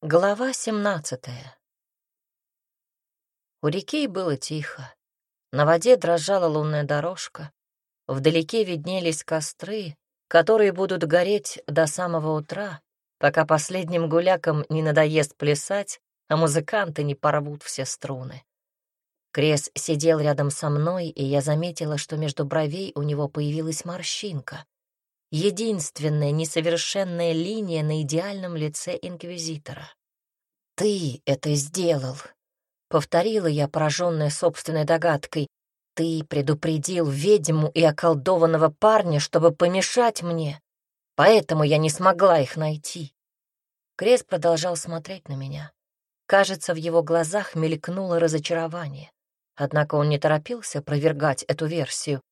Глава семнадцатая. У реки было тихо. На воде дрожала лунная дорожка. Вдалеке виднелись костры, которые будут гореть до самого утра, пока последним гулякам не надоест плясать, а музыканты не порвут все струны. Крес сидел рядом со мной, и я заметила, что между бровей у него появилась морщинка — единственная несовершенная линия на идеальном лице инквизитора. «Ты это сделал», — повторила я, пораженная собственной догадкой. «Ты предупредил ведьму и околдованного парня, чтобы помешать мне, поэтому я не смогла их найти». Крес продолжал смотреть на меня. Кажется, в его глазах мелькнуло разочарование. Однако он не торопился провергать эту версию.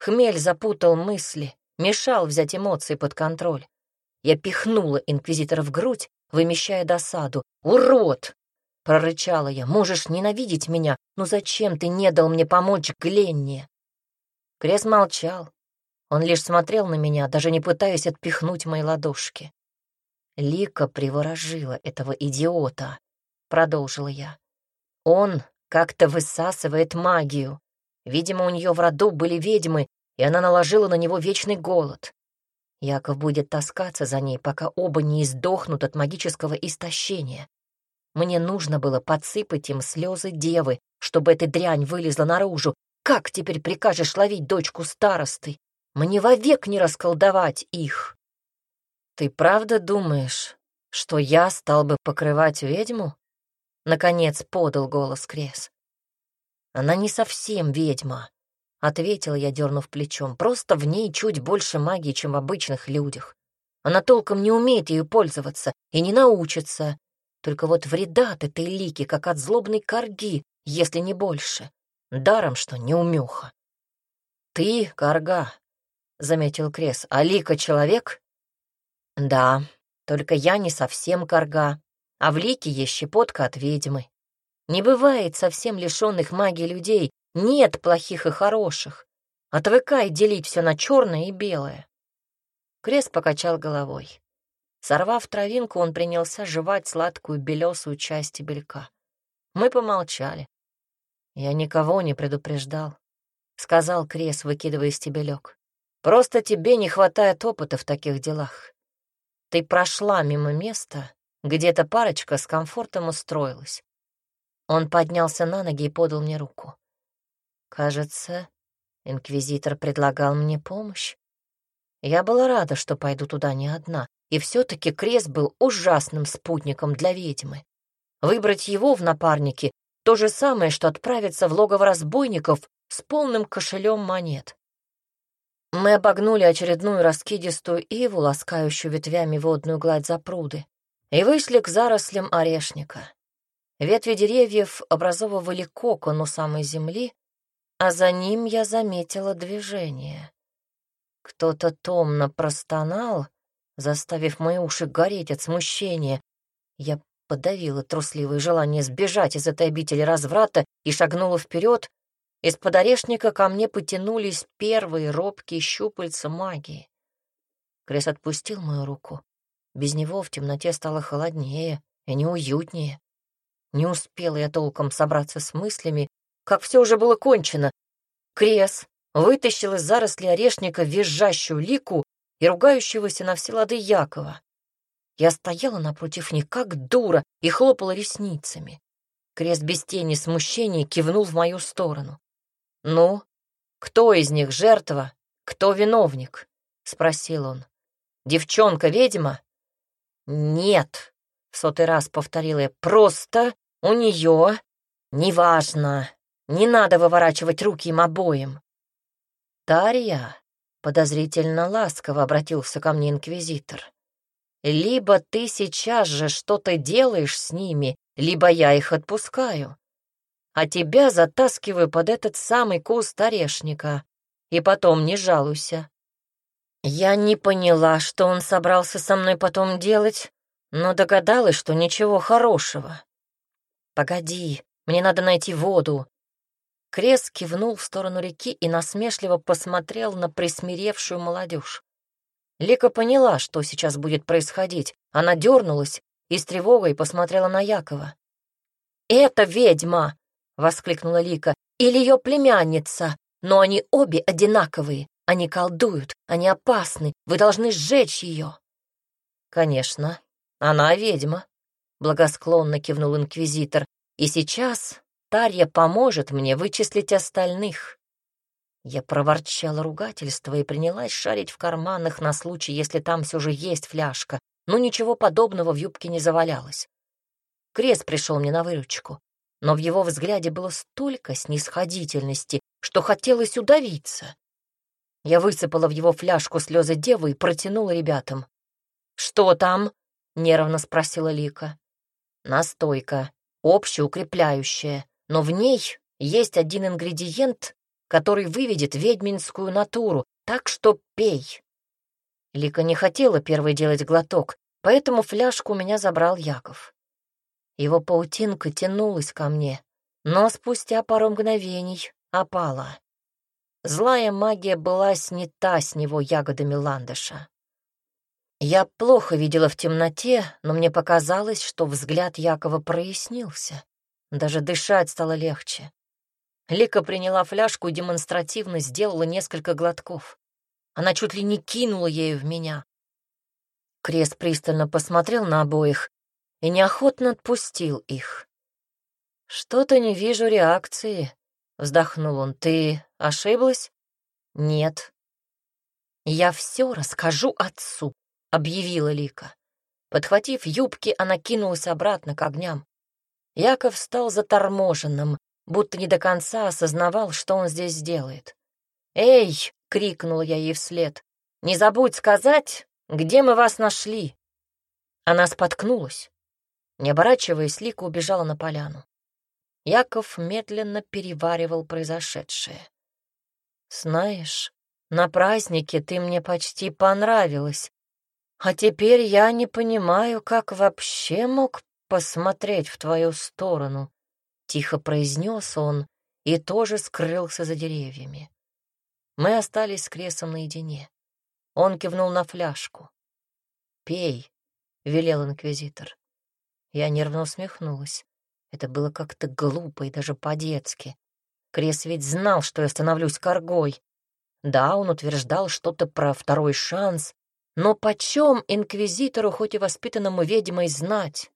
Хмель запутал мысли, мешал взять эмоции под контроль. Я пихнула инквизитора в грудь, вымещая досаду. «Урод!» — прорычала я. «Можешь ненавидеть меня, но зачем ты не дал мне помочь Гленне?» Крес молчал. Он лишь смотрел на меня, даже не пытаясь отпихнуть мои ладошки. Лика приворожила этого идиота, — продолжила я. Он как-то высасывает магию. Видимо, у нее в роду были ведьмы, и она наложила на него вечный голод. Яков будет таскаться за ней, пока оба не издохнут от магического истощения. Мне нужно было подсыпать им слезы девы, чтобы эта дрянь вылезла наружу. Как теперь прикажешь ловить дочку старосты? Мне вовек не расколдовать их. Ты правда думаешь, что я стал бы покрывать ведьму? Наконец подал голос Крес. Она не совсем ведьма. Ответила я, дернув плечом. Просто в ней чуть больше магии, чем в обычных людях. Она толком не умеет ею пользоваться и не научится. Только вот вреда от этой лики, как от злобной корги, если не больше. Даром, что не умеха. «Ты — корга», — заметил Крес, — «а лика — человек?» «Да, только я не совсем корга, а в лике есть щепотка от ведьмы. Не бывает совсем лишенных магии людей, нет плохих и хороших. Отвыкай делить все на черное и белое. Крес покачал головой. Сорвав травинку, он принялся жевать сладкую белесую часть стебелька. Мы помолчали. «Я никого не предупреждал», — сказал Крес, выкидывая стебелек. «Просто тебе не хватает опыта в таких делах. Ты прошла мимо места, где эта парочка с комфортом устроилась». Он поднялся на ноги и подал мне руку. Кажется, инквизитор предлагал мне помощь. Я была рада, что пойду туда не одна, и все-таки крест был ужасным спутником для ведьмы. Выбрать его в напарнике — то же самое, что отправиться в логово разбойников с полным кошелем монет. Мы обогнули очередную раскидистую иву, ласкающую ветвями водную гладь запруды, и вышли к зарослям орешника. Ветви деревьев образовывали кокон у самой земли, а за ним я заметила движение. Кто-то томно простонал, заставив мои уши гореть от смущения. Я подавила трусливое желание сбежать из этой обители разврата и шагнула вперед. Из-под орешника ко мне потянулись первые робкие щупальца магии. Крес отпустил мою руку. Без него в темноте стало холоднее и неуютнее. Не успела я толком собраться с мыслями, как все уже было кончено. Крес вытащил из заросли орешника визжащую лику и ругающегося на все лады Якова. Я стояла напротив них, как дура, и хлопала ресницами. Крест без тени смущения кивнул в мою сторону. «Ну, кто из них жертва, кто виновник?» — спросил он. «Девчонка-ведьма?» «Нет», — в сотый раз повторила я, — «просто у нее неважно». Не надо выворачивать руки им обоим. Тарья, подозрительно ласково обратился ко мне инквизитор. Либо ты сейчас же что-то делаешь с ними, либо я их отпускаю. А тебя затаскиваю под этот самый куст орешника. И потом не жалуйся. Я не поняла, что он собрался со мной потом делать, но догадалась, что ничего хорошего. Погоди, мне надо найти воду. Крес кивнул в сторону реки и насмешливо посмотрел на присмиревшую молодежь. Лика поняла, что сейчас будет происходить. Она дернулась и с тревогой посмотрела на Якова. «Это ведьма!» — воскликнула Лика. «Или ее племянница! Но они обе одинаковые. Они колдуют, они опасны. Вы должны сжечь ее!» «Конечно, она ведьма», — благосклонно кивнул инквизитор. «И сейчас Тарья поможет мне вычислить остальных». Я проворчала ругательство и принялась шарить в карманах на случай, если там все же есть фляжка, но ничего подобного в юбке не завалялось. Крест пришел мне на выручку, но в его взгляде было столько снисходительности, что хотелось удавиться. Я высыпала в его фляжку слезы девы и протянула ребятам. «Что там?» — нервно спросила Лика. «Настойка, общеукрепляющая, но в ней есть один ингредиент, который выведет ведьминскую натуру, так что пей». Лика не хотела первой делать глоток, поэтому фляжку у меня забрал Яков. Его паутинка тянулась ко мне, но спустя пару мгновений опала. Злая магия была снята с него ягодами ландыша. Я плохо видела в темноте, но мне показалось, что взгляд Якова прояснился. Даже дышать стало легче. Лика приняла фляжку и демонстративно сделала несколько глотков. Она чуть ли не кинула ею в меня. Крест пристально посмотрел на обоих и неохотно отпустил их. «Что-то не вижу реакции», — вздохнул он. «Ты ошиблась?» «Нет». «Я все расскажу отцу», — объявила Лика. Подхватив юбки, она кинулась обратно к огням. Яков стал заторможенным, будто не до конца осознавал, что он здесь делает. «Эй!» — крикнула я ей вслед. «Не забудь сказать, где мы вас нашли!» Она споткнулась. Не оборачиваясь, Лика убежала на поляну. Яков медленно переваривал произошедшее. «Знаешь, на празднике ты мне почти понравилась, а теперь я не понимаю, как вообще мог посмотреть в твою сторону», — тихо произнес он и тоже скрылся за деревьями. Мы остались с Кресом наедине. Он кивнул на фляжку. «Пей», — велел инквизитор. Я нервно усмехнулась. Это было как-то глупо и даже по-детски. Крес ведь знал, что я становлюсь коргой. Да, он утверждал что-то про второй шанс, но почем инквизитору, хоть и воспитанному ведьмой, знать?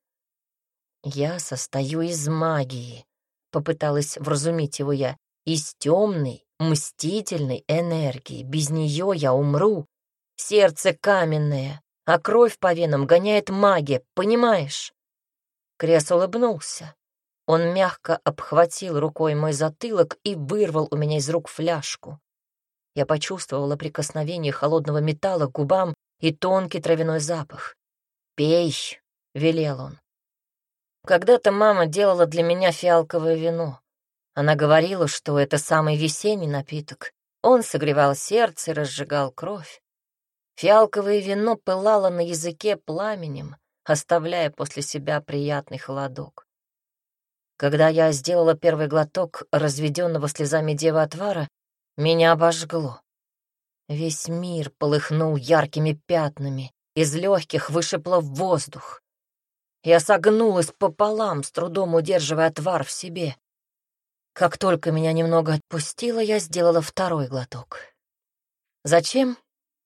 Я состою из магии, попыталась вразумить его я, из темной, мстительной энергии. Без нее я умру. Сердце каменное, а кровь по венам гоняет магия, понимаешь? Крес улыбнулся. Он мягко обхватил рукой мой затылок и вырвал у меня из рук фляжку. Я почувствовала прикосновение холодного металла к губам и тонкий травяной запах. «Пей», — велел он. Когда-то мама делала для меня фиалковое вино. Она говорила, что это самый весенний напиток. Он согревал сердце и разжигал кровь. Фиалковое вино пылало на языке пламенем, оставляя после себя приятный холодок. Когда я сделала первый глоток разведенного слезами девы отвара, меня обожгло. Весь мир полыхнул яркими пятнами, из легких вышипло воздух. Я согнулась пополам, с трудом удерживая отвар в себе. Как только меня немного отпустило, я сделала второй глоток. Зачем?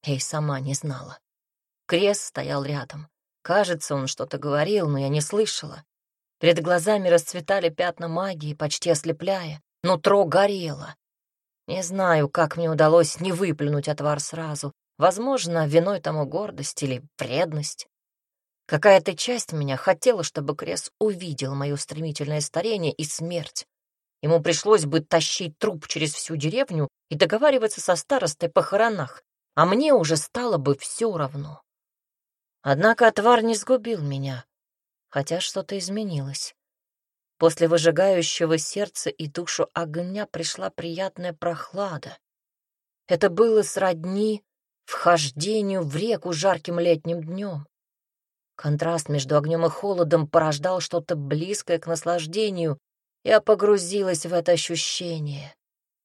Я и сама не знала. Крест стоял рядом. Кажется, он что-то говорил, но я не слышала. Перед глазами расцветали пятна магии, почти ослепляя. Нутро горело. Не знаю, как мне удалось не выплюнуть отвар сразу. Возможно, виной тому гордость или вредность. Какая-то часть меня хотела, чтобы Крес увидел мое стремительное старение и смерть. Ему пришлось бы тащить труп через всю деревню и договариваться со старостой похоронах, а мне уже стало бы все равно. Однако отвар не сгубил меня, хотя что-то изменилось. После выжигающего сердце и душу огня пришла приятная прохлада. Это было сродни вхождению в реку жарким летним днем. Контраст между огнем и холодом порождал что-то близкое к наслаждению. Я погрузилась в это ощущение,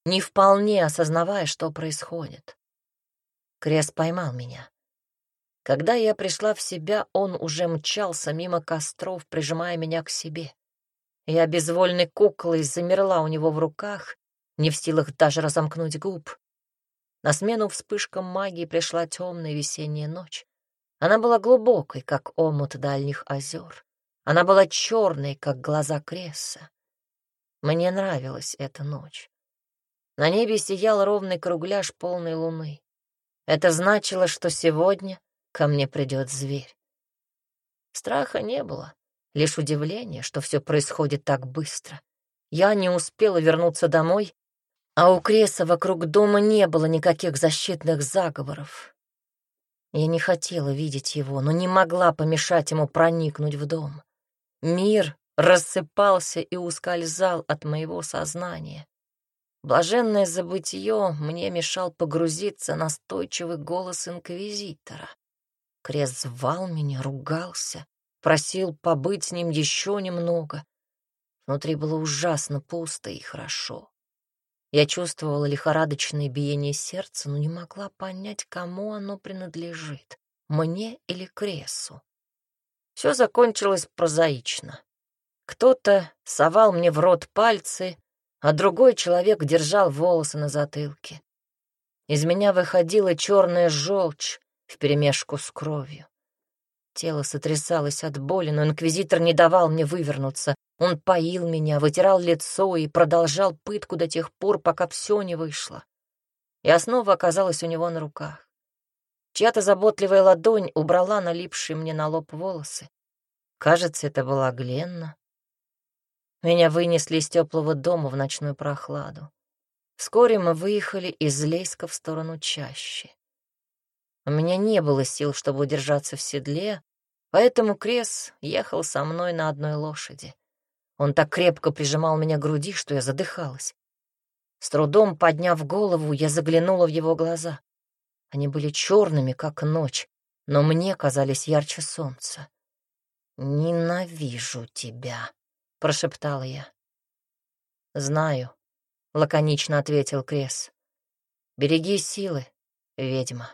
не вполне осознавая, что происходит. Крест поймал меня. Когда я пришла в себя, он уже мчался мимо костров, прижимая меня к себе. Я безвольной куклой замерла у него в руках, не в силах даже разомкнуть губ. На смену вспышкам магии пришла темная весенняя ночь. Она была глубокой, как омут дальних озер. Она была черной, как глаза Кресса. Мне нравилась эта ночь. На небе сиял ровный кругляш полной луны. Это значило, что сегодня ко мне придет зверь. Страха не было, лишь удивление, что все происходит так быстро. Я не успела вернуться домой, а у Креса вокруг дома не было никаких защитных заговоров. Я не хотела видеть его, но не могла помешать ему проникнуть в дом. Мир рассыпался и ускользал от моего сознания. Блаженное забытье мне мешал погрузиться настойчивый голос инквизитора. Крест звал меня, ругался, просил побыть с ним еще немного. Внутри было ужасно пусто и хорошо. Я чувствовала лихорадочное биение сердца, но не могла понять, кому оно принадлежит — мне или Кресу. Все закончилось прозаично. Кто-то совал мне в рот пальцы, а другой человек держал волосы на затылке. Из меня выходила черная желчь вперемешку с кровью. Тело сотрясалось от боли, но инквизитор не давал мне вывернуться. Он поил меня, вытирал лицо и продолжал пытку до тех пор, пока все не вышло. Я снова оказалась у него на руках. Чья-то заботливая ладонь убрала налипшие мне на лоб волосы. Кажется, это была Гленна. Меня вынесли из теплого дома в ночную прохладу. Вскоре мы выехали из Лейска в сторону чащи. У меня не было сил, чтобы удержаться в седле, поэтому Крес ехал со мной на одной лошади. Он так крепко прижимал меня к груди, что я задыхалась. С трудом подняв голову, я заглянула в его глаза. Они были черными, как ночь, но мне казались ярче солнца. «Ненавижу тебя», — прошептала я. «Знаю», — лаконично ответил Крес. «Береги силы, ведьма».